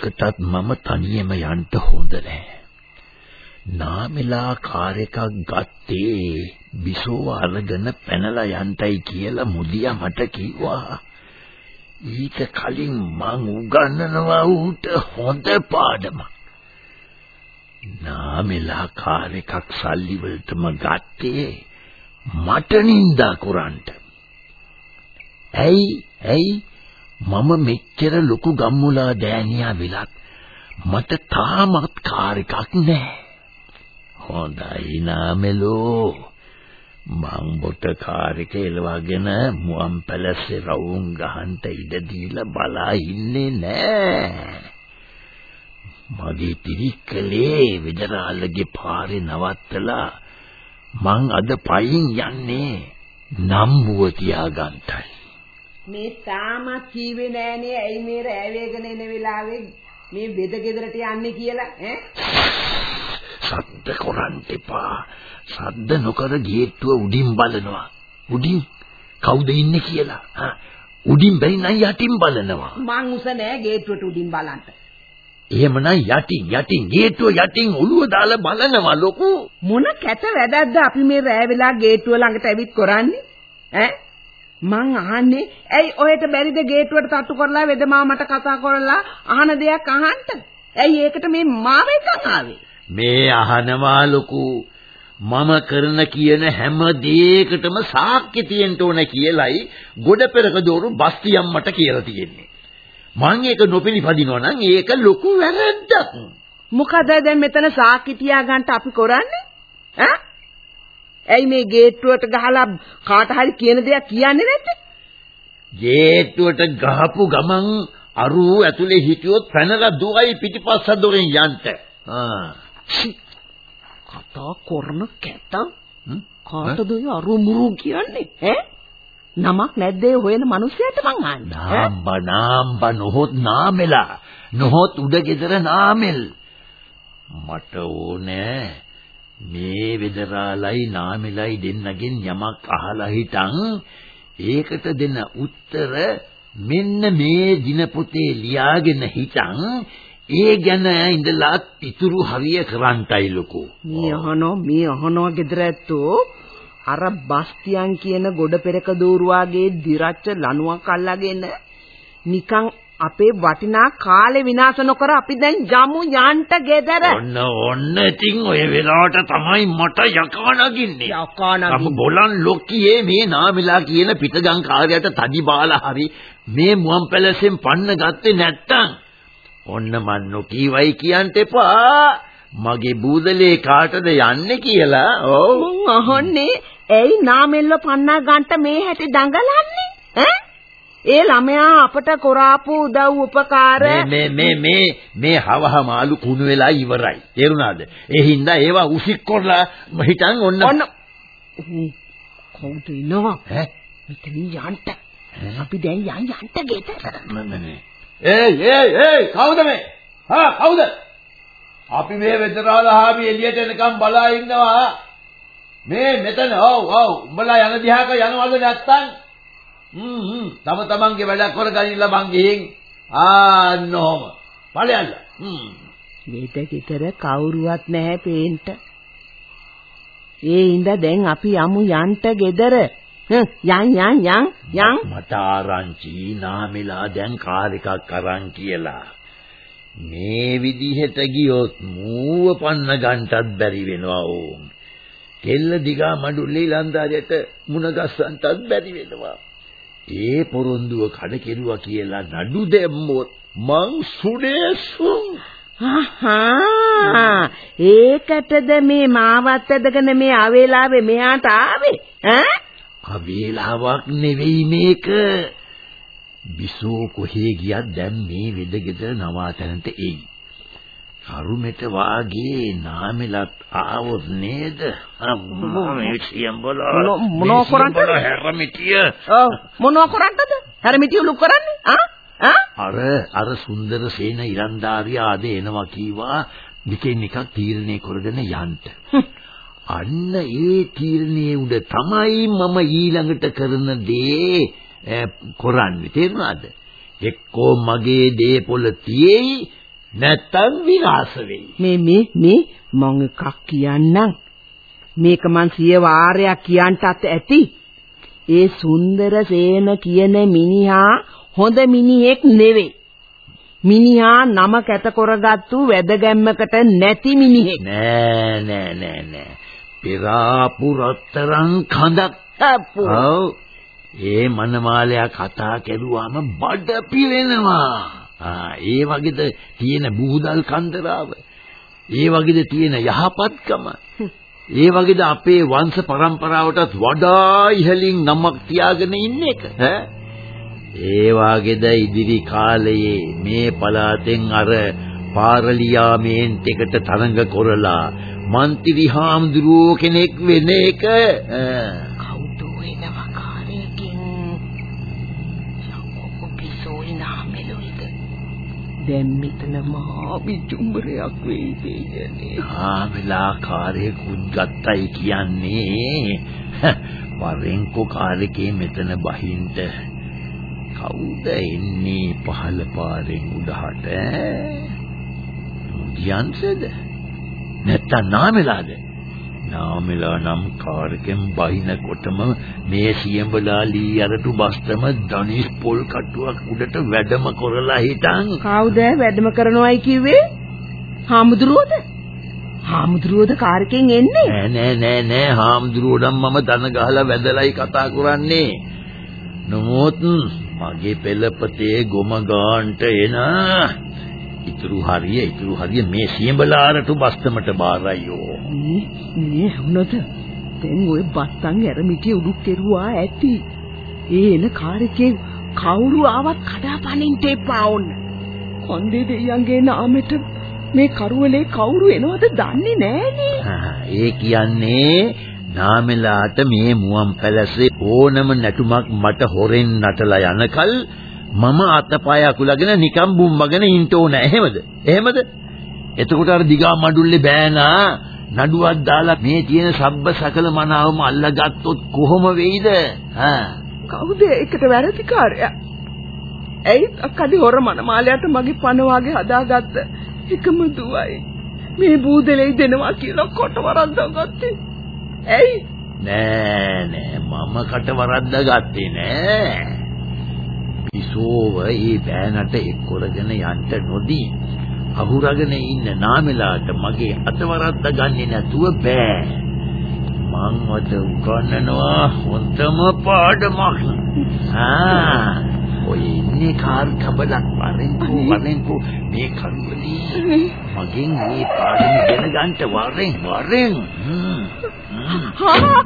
කොයිකටත් මම තනියම යන්න හොඳ නැහැ. නාමෙලා කාර් එකක් ගත්තේ බිසෝව අරගෙන පැනලා යන්ටයි කියලා මුදියා මට කිව්වා. ඊට කලින් මං උගන්වනවා ඌට හොඳ පාඩමක්. නාමෙලා කාර් එකක් සල්ලි වලටම ගත්තේ මට නින්දා කරන්න. ඇයි ඇයි මම මෙච්චර ලොකු ගම්මුලා දෑනියා වෙලත් මට තාමත් කාර් එකක් නැහැ. හොඳයි නාමෙලෝ. මං බොට කාර් එක එලවගෙන මුවන් පැලස්සේ රවුම් ගහන්න ඉඩ දීලා බලා ඉන්නේ නෑ. මගේ තිරිකලේ විදරාලගේ පාරේ නවත්තලා මං අද පයින් යන්නේ නම්බුව තියාගන්ටයි. මේ තාමත් කීවේ නෑනේ ඇයි මේ රෑ වේගන එන වෙලාවේ මේ බෙද ගෙදරට යන්නේ කියලා ඈ? සද්ද කරන්න එපා. සද්ද නොකර ගේට්ටුව උඩින් බලනවා. උඩින්? කවුද ඉන්නේ කියලා? උඩින් බැරි නම් යටින් බලනවා. මං උස නෑ ගේට්ටුවට උඩින් බලන්න. එහෙමනම් යටින් යටින් ගේට්ටුව යටින් ඔළුව දාලා බලනවා ලොකු. මොන කැත වැඩක්ද අපි මේ රෑ වෙලා ගේට්ටුව ළඟට ඇවිත් කරන්නේ? ඈ මං අහන්නේ ඇයි ඔහෙට බැරිද ගේට්ටුවට තට්ටු කරලා වෙදමා මට කතා කරලා අහන දෙයක් අහන්න? ඇයි ඒකට මේ මාව එකක් ආවේ? මේ අහනවා ලොකු මම කරන කියන හැම දෙයකටම සාක්ෂි තියෙන්න ඕන කියලයි ගොඩ පෙරක දෝරු බස්තියම් මට කියලා තියෙන්නේ. මං ඒක නොපිළිපදිනවා නම් ඒක ලොකු වැරද්දක්. මොකද දැන් මෙතන සාක්ෂි තියාගන්න අපි කරන්නේ? ඈ ඇයි මේ ගේට්ටුවට ගහලා කාට හරි කියන දෙයක් කියන්නේ නැත්තේ? ගේට්ටුවට ගහපු ගමන් අරු ඇතුලේ හිටියොත් පැනලා දුවයි පිටිපස්ස දොරෙන් යන්න. ආ. කතා කරන කැතම් කාටද අරු මුරු කියන්නේ? ඈ? නමක් නැද්ද ඒ හොයන මිනිහයාට මං අහන්නේ. නාම්බ නාම්බ නොහොත් නාමෙලා. නොහොත් උඩ ගෙදර නාමෙල්. මට ඕනේ මේ වෙදරාලයි නාමෙලයි දෙන්නගෙන් යමක් අහලා හිටන් ඒකට දෙන උත්තර මෙන්න මේ දින පොතේ ලියාගෙන හිටන් ඒ ගැන ඉඳලා ඉතුරු හරිය කරන්ටයි ලොකෝ. මේ අහනෝ මේ අහනෝ ගෙදර ඇත්තෝ අර බස්තියන් කියන ගොඩ පෙරක දෝරුවාගේ දිරච්ච ලණුවක් අල්ලගෙන නිකන් අපේ වටිනා කාලේ විනාශ නොකර අපි දැන් යමු යන්ට ගෙදර. ඔන්න ඔන්න ඉතින් ඔය වෙලාවට තමයි මට යකා නගින්නේ. යකා නගින්නේ. බොලන් ලොක්කියේ මේ නාමිලා කියන පිටගම් කාර්යයට තඩි බාලා හරි මේ මුවන් පැලසෙන් පන්න ගත්තේ නැත්තම් ඔන්න මන් නොකීවයි කියන්ට එපා. මගේ බූදලේ කාටද යන්නේ කියලා. ඔව්. මං අහන්නේ ඇයි නාමෙල්ල පන්නා ගන්නට මේ හැටි දඟලන්නේ? ඈ ඒ ළමයා අපට කරාපු උදව් උපකාර මේ මේ මේ මේ හවහ මාළු කුණු වෙලා ඉවරයි. තේරුණාද? ඒ හින්දා ඒවා උසික් කරලා හිටන් ඔන්න ඔන්න කවුද ඉන්නවා? ඈ මෙතනින් යන්න. අපි දැන් යන් යන්න ගෙදර. ඒයි ඒයි ඒයි කවුද මේ? හා කවුද? අපි මේ වෙදරාලහාමි එළියට එනකම් බලා ඉන්නවා. මේ මෙතන ඔව් ඔව් උඹලා යන දිහාක යනවද නැත්තම්? හ්ම් හ්ම්. තම තමන්ගේ වැඩ කරගනින්න බං ගිහින් ආන්නෝම ඵලයල්ල. හ්ම්. මේත කිතර කවුරුවත් නැහැ පේන්න ඒ ඉඳ දැන් අපි යමු යන්ට ගෙදර. යන් යන් යන් යන්. මට ආරංචි නාමිලා දැන් කාර් එකක් අරන් කියලා. මේ විදිහට ගියොත් මූව පන්න ගන්නටත් බැරි වෙනවා ඕන් කෙල්ල දිගා මඩුල්ලේ ලන්දාරයට මුණ ගස්සන්නටත් බැරි වෙනවා ඒ පොරොන්දුව කඩ කෙරුවා කියලා නඩු දැම්මොත් මං සුනේසුම් ආහා ඒකටද මේ මාවත් ඇදගෙන මේ ආවේලාවේ මෙහාට ආවේ ඈ කවේලාවක් නෙවෙයි මේක. බිසෝ කොහේ ගියත් දැන් මේ වෙදගෙදර නවාතැනට එයි. කරුමෙට වාගේ නාමෙලත් ආවොත් නේද? මේ සියම්බල මොනෝ කරන්නද? හැරමිටිය. ඔව් මොනවා කරන්නද? හැරමිටිය ලුක් කරන්නේ? ආ? අර අර සුන්දර සේන ඉරන්දාරියා අද එනවා කීවා දෙකෙන් එකක් තීරණය කරගෙන යන්න. අන්න ඒ තීරණයේ උඩ තමයි මම ඊළඟට කරන දේ කරන්නේ තේරුණාද? එක්කෝ මගේ දේපොළ තියේයි නැත්තම් විනාශ වෙයි. මේ මේ මේ මං එකක් කියන්නම්. මේක මං සිය වාරයක් කියන්ටත් ඇති. ඒ සුන්දර සේන කියන මිනිහා හොඳ මිනිහෙක් නෙවෙයි. මිනිහා නම කැත කරගත්තු වැදගැම්මකට නැති මිනිහෙක්. නෑ නෑ නෑ නෑ. පෙරාපු රත්තරන් කඳක්. ඔව්. ඒ මනමාලයා කතා කරුවාම බඩ පිරෙනවා. ආ ඒ වගේද තියෙන බුහුදල් කන්දරාව. ඒ වගේද තියෙන යහපත්කම. ඒ වගේද අපේ වංශ પરම්පරාවටත් වඩා ඉහළින් නමක් තියාගෙන ඉන්න එක. ඈ ඒ වගේද ඉදිරි කාලයේ මේ පළාතෙන් අර පාරලියාමේන්ට එකට තරඟ කරලා මන්ත්‍රී හාමුදුරුවෝ කෙනෙක් වෙන එක දැන් මෙතන මහා විචුම්බරයක් වෙයි දෙයනේ ආමලා කාර්යකුත් ගත්තයි කියන්නේ. වරෙන්කෝ කාර්යකේ මෙතන බහින්ද කවුද එන්නේ පහළ පාරෙන් උඩහට? මුදියන්සද නැත්තම් නාමෙලාද? නාමෙලා නම් කාර්කෙන් බහිනකොටම මේ සියඹලා ලී අරටු බස්තම ධනිස් පොල් කට්ටුවක් උඩට වැඩම කරලා හිටන්. කවුද වැඩම කරනවයි කිව්වේ? හාමුදුරුවෝද? හාමුදුරුවෝද කාර්කෙන් එන්නේ? නෑ නෑ නෑ නෑ. හාමුදුරුවෝ නම් මම දන ගහලා වැදලයි කතා කරන්නේ. නමුත් මගේ පෙළපතේ ගොම ගාන්ට එන ඉතුරු හරිය ඉතුරු හරිය මේ සියඹලාරට බස්තමට බාරයියෝ. මේ මේ වුණද දැන් ওই බත්තන් ඇරමිටිය උඩු කෙරුවා ඇති. ඒ එන කාර්කේ කවුරු ආවත් කඩාපනින්න එපා ඕන්න කොන්දේ දෙයියන්ගේ නාමෙට මේ කරුවලේ කවුරු එනවද දන්නේ නෑනේ. ඒ කියන්නේ නාමෙලාට මේ මුවන් පැලසේ ඕනම නැටුමක් මට හොරෙන් නටලා යනකල් මම අතපය අකුලගෙන නිකම් බුම්බගෙන ඉන්න ඕන. එහෙමද? එහෙමද? එතකොට අර දිගා මඩුල්ලේ බෑනා නඩුවක් දාලා මේ තියෙන සබ්බ සකල මනාවම අල්ලගත්තොත් කොහොම වෙයිද? හා කවුද ඒකට වැරදිකාරයා ඇයි අක්කඩි හොර මනමාලයට මගේ පණ වාගේ හදාගත්ත? එකම දුවයි. මේ බූදලේ දෙනවා කියලා කොට වරද්දාගත්තේ ඇයි? නෑ නෑ. මම කට වරද්දා ගත්තේ නෑ පිසෝව ඒ බෑනට එක්කොරගෙන යන්න නොදී. අහුරගෙන ඉන්න නාමෙලාට මගේ අතවරද්ද ගන්නේ නැතුව බෑ. මං වද උගන්නනවා හොඳම පාඩමක්. ආ. ඔය ඉන්නේ කාර් කබලක් වරෙන්කෝ වරෙන්කෝ. මේ කරුවලී මගෙන් මේ පාඩම ඉගෙන ගන්නට වරෙන් වරෙන් හා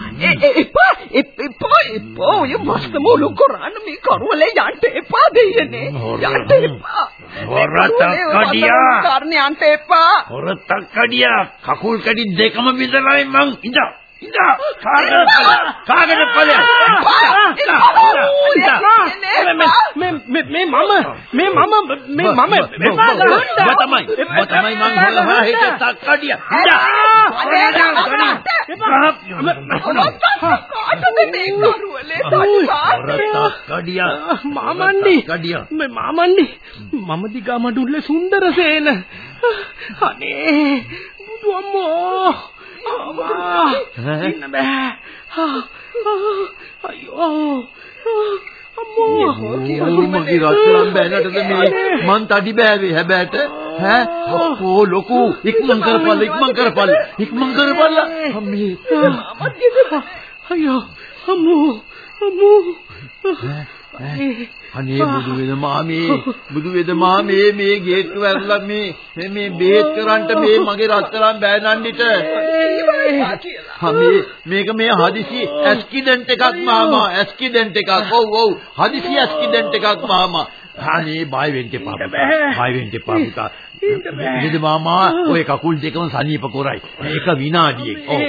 එපා එපා එපා ඔය මස්ත මොළු කරන්න මේ කරුවලේ යන්න එපා දෙයනේ යන්න එපා හොරතක්කඩියා කරන්න යන්න එපා හොරතක්කඩියා කකුල් කඩි දෙකම විතරයි මං ඉඳා ඉඳා කාගෙන ඵල මේ මේ මේ මම මේ මම මේ මම එපා ගහන්න තමයි තමයි මං හොල හොල හිට තක්කඩියා ඉඳා කඩියා මේ මාමණ්ඩි මම දිගා මඩුල්ලේ සුන්දර සේන අනේ බුදු අම්මෝ අම්මා. ඉන්න බෑ. අයියෝ. අම්මෝ. කියලු මගේ රත්තරන් බෑනටද මේ? මං තඩි බෑවේ හැබෑට. ඈ? ඔක්කෝ ලොකු. ඉක්මන් කරපල්ල ඉක්මන් කරපල්ල. ඉක්මන් කරපල්ල. අම්මේ. අයියෝ. අම්මෝ. අම්මෝ අනේ බුදු වෙන මාමේ බුදු වෙන මාමේ මේ ගේට්ටු ඇරලා මේ මේ මේ බේත් කරන්ට මේ මගේ රත්තරන් බෑනන්නිට. මේ මේක මේ හදිසි ඇස්කිඩන්ට් එකක් මාමා ඇස්කිඩන්ට් එකක්. ඔව් ඔව්. හදිසි ඇස්කිඩන්ට් එකක් මාමා. අනේ බය වෙන්න එපා බය වෙන්න එපා පුතා. නේද මාමා ඔය කකුල් දෙකම සනීප කරයි. මේක විනාඩියක්. ඔව්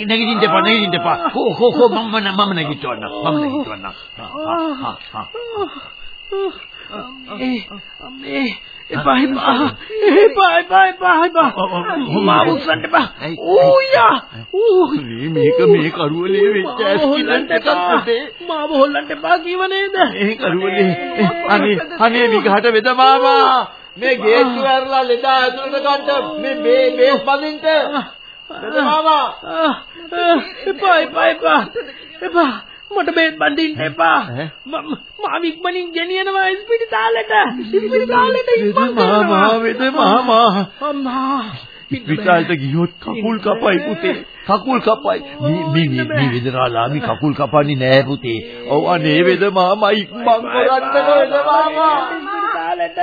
නැගිටින්න එපා නැගිටින්න එපා හෝ හෝ හෝ මම මම නැගිටවන්න මම නැගිටවන්න මේ එපා එපා එපා එපා එපා එපා මාව උස්සන්න එපා ඌයා ඌ මේක මේ කරුවලේ වෙච්ච ඇස්කිලන්ට එකක් පුතේ මාව හොල්ලන්න එපා කිව නේද මේ කරුවලේ අනේ අනේ විගහට වෙද මාමා මේ ගේට්ටු ඇරලා ලෙඩා ඇතුළට ගන්න මේ මේ බේස් බඳින්න වෙද මාමා. එපා එපා එපා. එපා. මට බේත් බඳින්න එපා. මම ඉක්මනින් ගෙනියනවා ඉස්පිරිතාලෙට. ඉස්පිරිතාලෙට ඉක්මන් මාමා වෙද මාමා අම්මා ඉස්පිරිතාලට ගියොත් කකුල් කපයි පුතේ. කකුල් කපයි. මේ මේ මේ වෙදරාලාමි කකුල් කපන්නේ නෑ පුතේ. ඔව් අනේ වෙද මාමා ඉක්මන් කරන්න වෙද මාමා? ඉස්පිරිතාලෙට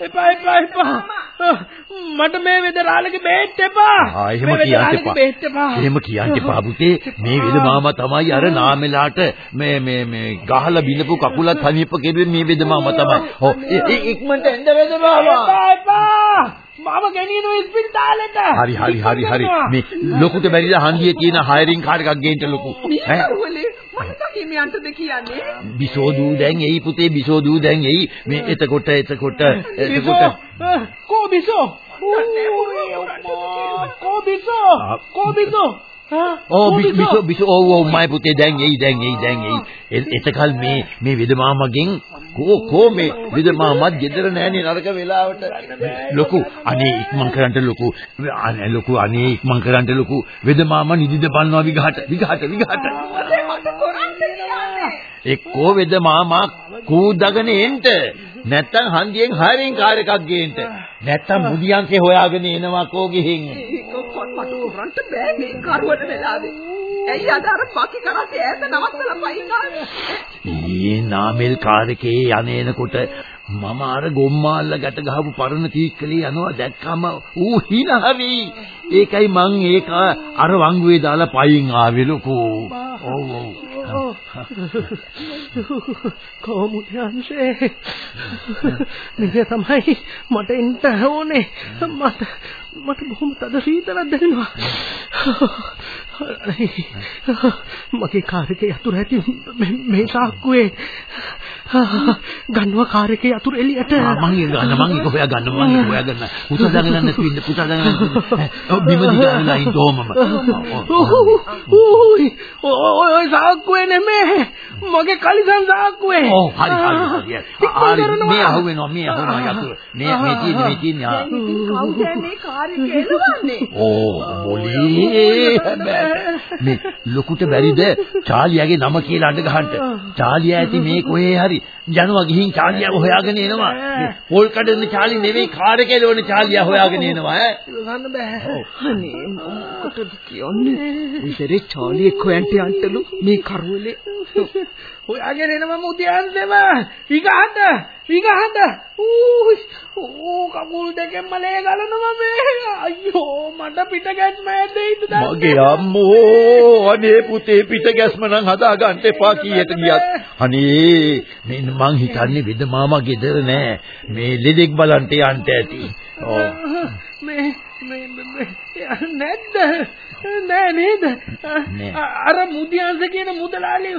එපා එපා එපා මට මේ වෙදරාලගේ බේත් එපා. ආ එහෙම කියන්න එපා. එහෙම කියන්න එපා පුතේ මේ වෙද මාමා තමයි අර නාමෙලාට මේ මේ මේ ගහලා බිනපු කකුලත් හනියප කෙරුවේ මේ වෙද මාමා තමයි. ඔව් ඉක්මනට එන්න වෙද මාමා? එපා එපා. මම ගෙනියනවා ඉස්පිරිතාලෙට හරි හරි හරි හරි. මේ ලොකුට බැරිලා හන්දියේ තියෙන හයරින් කාර් එකක් ගේන්න ලොකු. ඈ මට හිමියන්ටද කියන්නේ බිසෝදූ දැන් එයි පුතේ බිසෝදූ දැන් එයි මේ එතකොට එතකොට එතකොට කෝ බිසෝ කෝ බිසෝ කෝ බිසෝ ඕ බිසෝ බිසෝ ඔව් ඔව් මයි පුතේ දැන් එයි දැන් එයි දැන් එයි එතකල් මේ මේ විදමාමගෙන් කෝ කෝ මේ විදමාමත් ගෙදර නෑනේ නරක වෙලාවට ලොකු අනේ ඉක්මන් කරන්න ලොකු අනේ ලොකු අනේ ඉක්මන් කරන්න ලොකු විදමාම නිදිද බන්නවා විගහට විගහට විගහට එක්කෝ විදමාමා කූදගෙන එන්න නැත්තම් හන්දියෙන් හයරින් කාර් එකක් ගේන්න. නැත්තම් මුදියන්සේ හොයාගෙන එනවා කෝ ගිහින්. ඒක කොල්පටු කරන්ට බෑ මේ කරුවට වෙලාවේ. ඇයි අද අර පකි කරන්නේ? ඈත නවත්තලා පයින් ආවේ? ඊ නාමල් කාර් එකේ යන්නේනකොට මම අර ගොම්මාල්ල ගැට ගහපු පරණ කීක්කලේ යනවා දැක්කම ඌ හිනහවි ඒකයි මං ඒක අර වංගුවේ දාලා පයින් ආවේ ලොකෝ. ඔව් ඔව්. කොමුද යන්නේ? මේක තමයි මට එන්න ඕනේ. මට මට බොහොම තද සීතලක් දැනෙනවා. මගේ කාර් එකේ යතුරු ඇති මේ සාක්කුවේ ගන්නවා කාර් එකේ යතුරු එළියට. මං ඒක ගන්න මං ඒක හොයා ගන්න මං ඒක හොයා ගන්න. පුතා දාගෙන නැති ඉන්න පුතා දාගෙන බිම දිගාලා ඉන්න ඕමම ඕයි ඔය සාක්කුවේ නෙමෙයි මගේ කලිසම් සාක්කුවේ. ඔව් හරි හරි හරි මේ අහුවෙනවා මේ අහුවෙනවා යතුරු මේ මේ තියෙන්නේ මේ තියෙන්නේ කවුද මේ කාර්ය කෙලවන්නේ ඕ මොලේ මේ ලොකුට බැරිද? චාලියාගේ නම කියලා අඬ ගහන්න. චාලියා ඇති මේ කොහේ හරි යනවා ගිහින් චාලියාව හොයාගෙන එනවා. පොල් කඩන චාලි නෙවෙයි කාර් එකේ ලෝන චාලියා හොයාගෙන එනවා ඈ. ගන්න බෑ. අනේ මොකටද කියන්නේ? ඉතින් චාලි එක්ක යන්ට යන්ටලු මේ කරුවලේ හොයාගෙන එනවා මුදියන්සෙම විගහන්න විගහන්න ඌ ඌ කකුල් දෙකෙන්ම ලේ ගලනවා මේ. අයියෝ මට පිට ගැස්ම ඇදෙයිද මගේ අම්මෝ අනේ පුතේ පිට ගැස්ම නම් හදා ගන්න එපා කීයට ගියත්. අනේ මේ මං හිතන්නේ වෙද මාමා ගෙදර නෑ. මේ ලෙඩෙක් බලන්ට යන්න ඇති. ඔව් මේ මේ නැද්ද? නෑ නේද? අර මුදියන්ස කියන මුදලාලි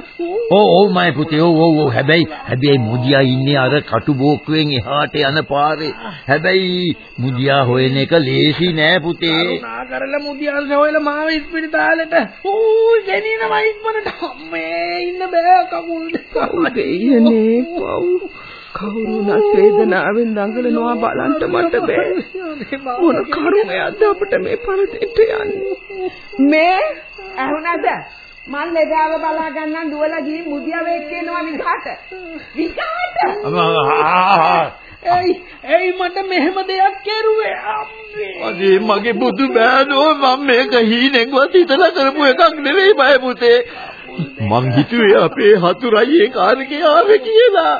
ඔව් ඔව් මයි පුතේ ඔව් ඔව් ඔව් හැබැයි හැබැයි මුදියා ඉන්නේ අර කටු බෝක්කුවෙන් එහාට යන පාරේ. හැබැයි මුදියා හොයන එක ලේසි නෑ පුතේ. නා කරලා මුදියන්ස හොයලා මාව ඉස්පිරිතාලෙට ඌ ගෙනිනවා ඉක්මනට. අම්මේ ඉන්න බෑ කකුල් කවුද යන්නේ පව් කවුරුණත් වේදනාවෙන් දඟලනවා බලන්න මට බෑ. මොන කරුණයක්ද අපිට මේ පරදෙට යන්නේ? මේ ඇහුණද මල් ලෙඩාව බලා ගන්න දුවලා ගිහින් මුදියාව එක්ක එනවා විඝාට විඝාට ඇයි ඇයි මට මෙහෙම දෙයක් කෙරුවේ අම්මේ. අනේ මගේ බුදු බෑනෝ මම මේක හීනෙන්වත් හිතලා කරපු එකක් නෙවෙයි බය පුතේ මං හිතුවේ අපේ හතුරයි ඒ කාර්කේ ආවේ කියලා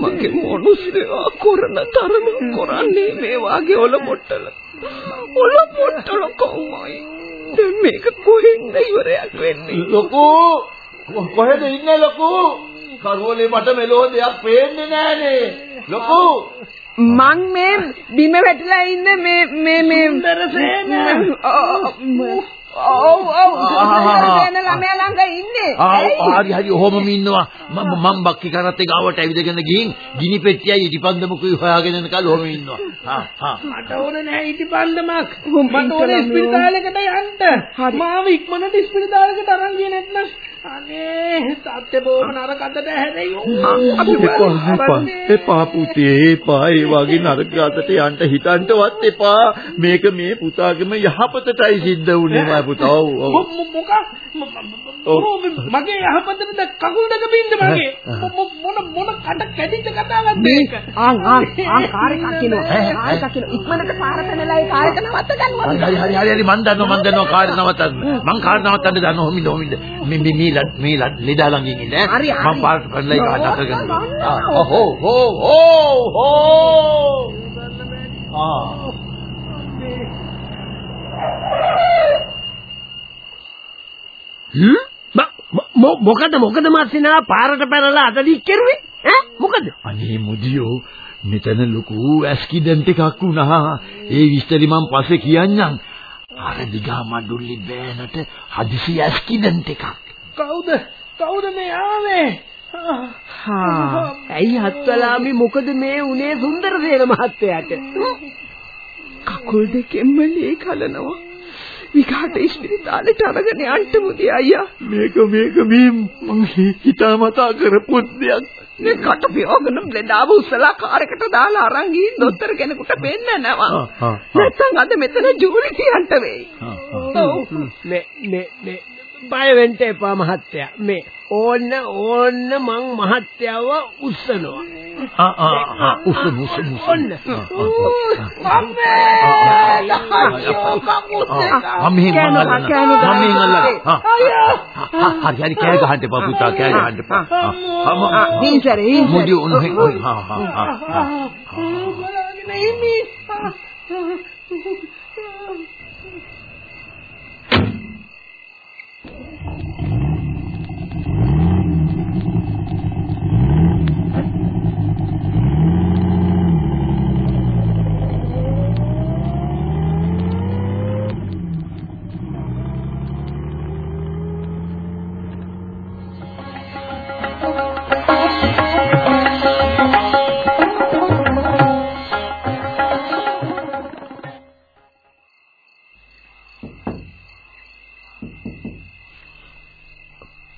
මගේ මොනුස්සයා කරන තරම කරන්නේ මේ වාගේ ඔල පොට්ටල. ඔල පොට්ටල කොහොමයි? දැන් මේක කොහෙන්ද ඉවරයක් වෙන්නේ? ලොකෝ කොහෙද ඉන්නේ ලොකෝ කරවලේ මට මෙලෝ දෙයක් පේන්නේ නෑනේ ලොකෝ මං මේ බිම වැටිලා ඉන්න මේ මේ මේ ඔව් ඔව්. සේන ළමයා ළඟ ඉන්නේ. ආ හරි හරි. ඔහොමම ඉන්නවා. මම මම බක්කි කරත්තේ ගාවට ඇවිදගෙන ගිහින් ගිනි පෙට්ටියයි ඉටිපන්දමකුයි හොයාගෙන යනකල් ඔහොම ඉන්නවා. හා හා මට ඕන නෑ ඉටිපන්දමක්. මට ඕන ඉතලා ඉස්පිරිතාලෙකට යන්න. මාව ඉක්මනට ඉස්පිරිතාලෙකට අරන් ගියේ නැත්නම් අනේ තාත්තේ බොහොම නරකටද හැදෙයි එපා එපා. එපා පුතේ එපා. ඒ වගේ නරක අතට යන්න හිතන්නවත් එපා. මේක මේ පුතාගේම යහපතටයි සිද්ධ වුනේ මා පුතා. ඔව් ඔව්. මොකක්? මගේ යහපතට කකුල් දෙක බින්ද මගේ? මොන මොන කට කැඩිච්ච කතාවක්ද මේක ආන් ආන් ආන් කාර් එකක් කිනෝ කාර් එකක් කිනෝ ඉක්මනට පාර පැනලා ඒ කාර් එක නවත්ත ගන්නවා. හරි හරි හරි හරි. මන් දන්නවා මන් දන්නවා කාර් නවත්තන්න. මං කාර් නවත්තන්න දන්නවා. හොමින්ද හොමින්ද. මේ මේ මේ ලඩ- මේ ලඩ- ළඟින් ඉන්න. ඈ. හරි, හරි. මං පාරට පැනලා ඒක අඩ කරගන්නවා ආ හෝ හෝ හෝ හෝ. ආ. මොකද මොකද මාසිනා? පාරට පැනලා අතදී කෙරුවේ? ඈ? මොකද? අනේ මුදියෝ මෙතන ලොකු ඇස්කිඩන්ට් එකක් වුණා. ඒ විස්තරي මං පස්සේ කියන්නම්. අර දිගා මඩුල්ලි බෑනට හදිසි ඇස්කිඩන්ට් එකක් කවුද? කවුද මේ ආවේ? හා ඇයි හත්වලාමි? මොකද මේ උනේ සුන්දරසේන මහත්තයාට? කකුල් දෙකෙන්ම ලේ කලනවා. විකාට ඉස්පිරිතාලෙට අරගෙන යන්න මුදී අයියා. මේක මේක මේ මං හිතාමතා කරපු දෙයක්. මේ කට පියවගෙන බ්ලෙඩාව උස්සලා කාර් එකට දාලා අරන් ගිහින් දොස්තර කෙනෙකුට පෙන්නනවා. නැත්තම් අද මෙතන ජූලි කියන්න වෙයි. ඔව්. මේ මේ මේ බය වෙන්න එපා මහත්තයා මේ ඕන්න ඕන්න මං මහත්තයාව උස්සනවා ආ ආ ආ උස්සමු උස්සමු ඔන්න අම්මේ කෑනෝ, මං කෑනෝ අල්ලන්න ගන්න. අම්මේ අල්ලන්න හරි හරි කෑ ගහන්න එපා පුතා කෑ ගහන්න එපා අම්ම හිංසරේ මුඩි උන හේ හා හා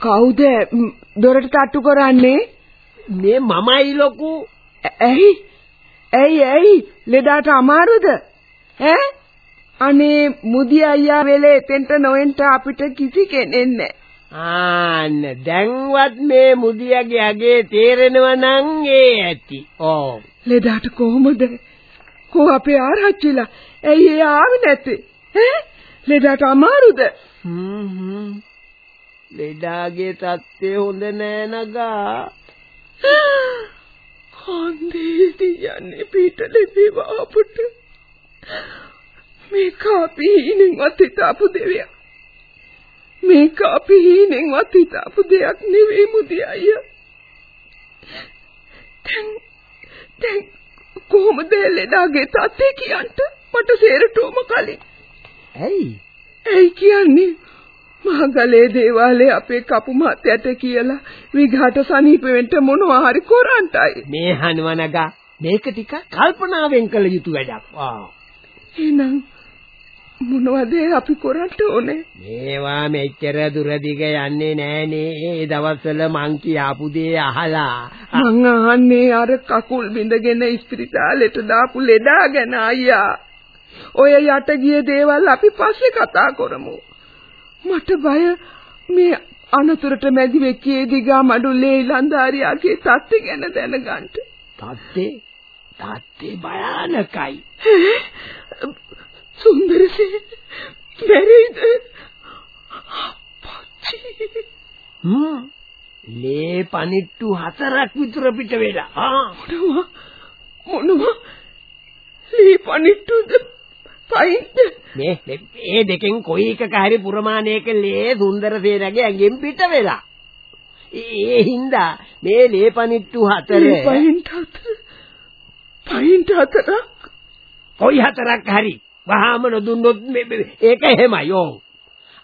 කවුද දොරට තට්ටු කරන්නේ? මේ මමයි ලොකු. ඇයි? ඇයි ඇයි? ලෙඩාට අමාරුද? ඈ? අනේ මුදි අයියා වෙලේ එතෙන්ට නොෙන්ට අපිට කිසි කෙනෙක් නැහැ ආන්න දැන්වත් මේ මුදියගේ අගේ තේරෙනව නම් ඒ ඇති. ඕ. ලෙඩාට කොහොමද? කෝ අපේ ආරච්චිලා? ඇයි ඒ ආවේ නැත්තේ? ඈ? ලෙඩාට අමාරුද? හ්ම් හ්ම් ලෙඩාගේ තත්ත්වය හොඳ නෑ නගා. කන්දේටි යන්නේ පිටලේ විවාපුට මේක අපි හීනෙන්වත් හිතාපු දෙයක්. මේක අපි හීනෙන්වත් හිතාපු දෙයක් නෙවෙයි මුදි අයියා. දැන් දැන් කොහොමද ලෙඩාගේ තත්ත්වය කියන්ට? මට සේරටෝම කලින්. ඇයි? ඇයි කියන්නේ මහගලේ දේවාලේ අපේ කපු මහත්තයට කියලා විඝාට සනීප වෙන්න මොනවා හරි කරන්ටයි. මේ හනුව නගා මේක ටික කල්පනාවෙන් කළ යුතු වැඩක්. ආ. එහෙනම් මොනවද අපි කරන්න ඕනේ? මේවා මෙච්චර දුර දිග යන්නේ නෑනේ. ඒ දවස්වල මං කියාපු දේ අහලා. මං අහන්නේ අර කකුල් බිඳගෙන ඉස්පිරිතාලෙට දාපු ලෙඩා ගැන අයියා. ඔය යට ගිය දේවල් අපි පස්සේ කතා කරමු මට බය. මේ අනතුරට මැදි වෙච්ච දිගා මඩුල්ලේ ඉලන්දාරියාගේ තත්ත්වය ගැන දැනගන්න. තාත්තේ තාත්තේ භයානකයි. සුන්දරසේ බැරිද? පච්චි. හ්ම්. ලේ පනිට්ටු හතරක් විතර පිට වෙලා. ආ මොනවා? මොනවා? ලී පනිට්ටුද පයින්ද මේ මේ- දෙකෙන් කොයි එකක හරි පුරමාණයක ලේ සුන්දරසේනගේ ඇඟෙන් පිට වෙලා. ඒ හින්දා මේ ලේ පනිට්ටු හතර පයින්ට හතර පයින්ට හතරක් කොයි හතරක් හරි වහාම නොදුන්නොත් මේ- මේ- ඒක එහෙමයි ඕ.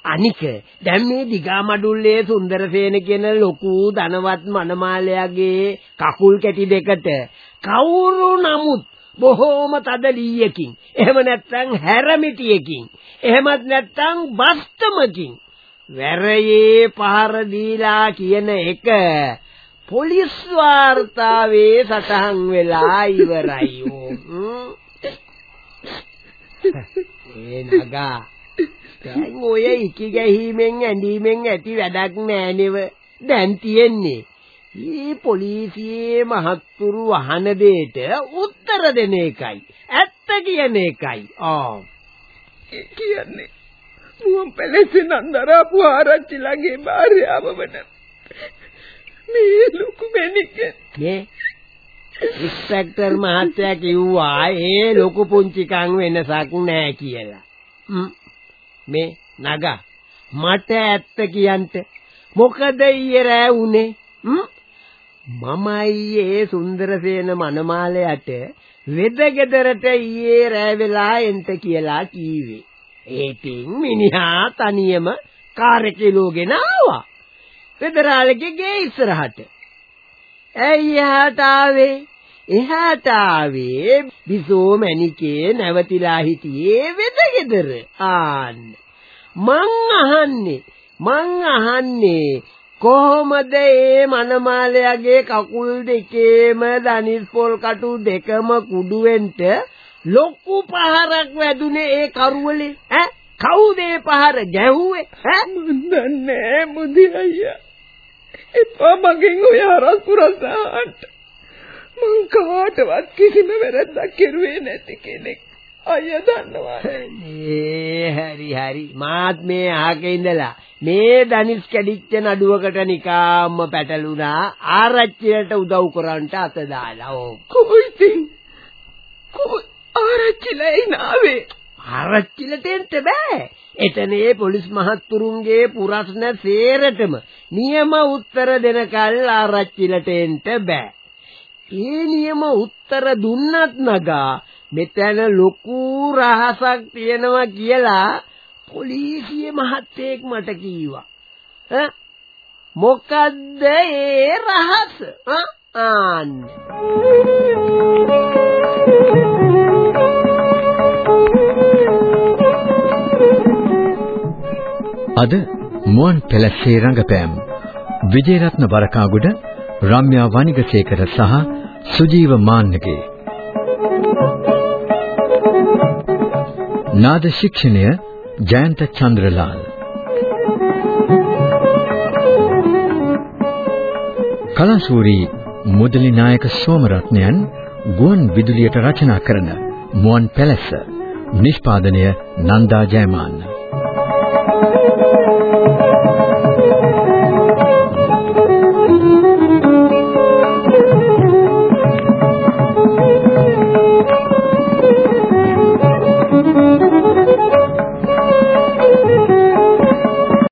අනික දැන් මේ දිගා මඩුල්ලේ සුන්දරසේන කියන ලොකු ධනවත් මනමාලයාගේ කකුල් කැටි දෙකට කවුරු නමුත් බොහෝම තද ලීයකින් එහෙම නැත්නම් හැරමිටියකින්. එහෙමත් නැත්නම් බස්තමකින්. වැරයේ පහර දීලා කියන එක පොලිස් වාර්තාවේ සටහන් වෙලා ඉවරයි. ඕ. හ්ම්. ඒ නගා. දැන් ඔය ඉකි ගැහිමෙන් ඇඳීමෙන් ඇති වැඩක් නෑනෙව දැන් තියෙන්නේ. මේ පොලිසියේ මහත්තුරු අහන දෙයට උත්තර දෙන එකයි. ඇත්ත කියන එකයි. ආ. ඒ කියන්නේ මුවන් පැලසේ නන්දරාපු ආරච්චිලගේ භාර්යාව වන මේ ලොකු මැනිකෙන් මේ ඉන්ස්පෙක්ටර් මහත්තයා කිව්වා ඒ ලොකු පුංචිකම් වෙනසක් නෑ කියලා. මේ නගා. මට ඇත්ත කියන්න මොකද ඊයේ රෑ උනේ? හ්ම්. මමයි ඒ සුන්දරසේන මනමාලයට වෙදගෙදරට ඊයේ රෑ වෙලා එන්ට කියලා කීවේ. ඒටින් මිනිහා තනියම කාර් එකේ ලෝගෙන ආවා. වෙදරාලගේ ගේ ඉස්සරහට. ඇයි එහාට ආවේ? එහාට ආවේ බිසෝ මැණිකේ නැවතිලා හිටියේ වෙදගෙදර. ආන්න. මං අහන්නේ මං අහන්නේ කොහොමද ඒ මනමාලයාගේ කකුල් දෙකේම දනිස් පොල් කටු දෙකම කුඩුවෙන්ට ලොකු පහරක් වැදුනේ ඒ කරුවලේ? ඈ? කවුද ඒ පහර ගැහුවේ? ඈ? දන්නේ මුදි අයියා. එපා මගෙන් ඔය හරස්පු රසහාන්ට මං කාටවත් කිසිම වැරද්දක් කෙරුවේ නැති කෙනෙක්. අයියා දන්නවා. ඒ හරි හරි. මාත් මේ අහක ඉඳලා මේ දනිස් කැඩිච්ච නඩුවකට නිකාම්ම පැටලුණා. ආරච්චියට උදව් කරන්නට අත දාලා ඕ කොයිතින් කොයි ආරච්චිලා ඉනාවේ ආරච්චිලට එන්න බෑ. එතන පොලිස් මහත්තුරුන්ගේ පුරස්න සේරටම නියම උත්තර දෙනකල් ආරච්චිලට එන්න බෑ. ඒ නියම උත්තර දුන්නත් නගා මෙතන ලොකු රහසක් තියෙනවා කියලා පොලිසිය මහත්තයෙක් මට කීවා. ඈ මොකද්ද ඒ රහස? ආ ආන්න. අද මුවන් පැලස්සේ රංගපෑම් විජේරත්න වරකාගොඩ රම්‍යා වනිගසේකර සහ සුජීව මාන්නගේ නාද ශික්ෂණය ජයන්ත චන්ද්‍රලාල්. කලාසූරී මුදලි නායක සෝමරත්නයන් ගුවන් විදුලියට රචනා කරන මුවන් පැලස්ස නිෂ්පාදනය නන්දා ජයමාන්න.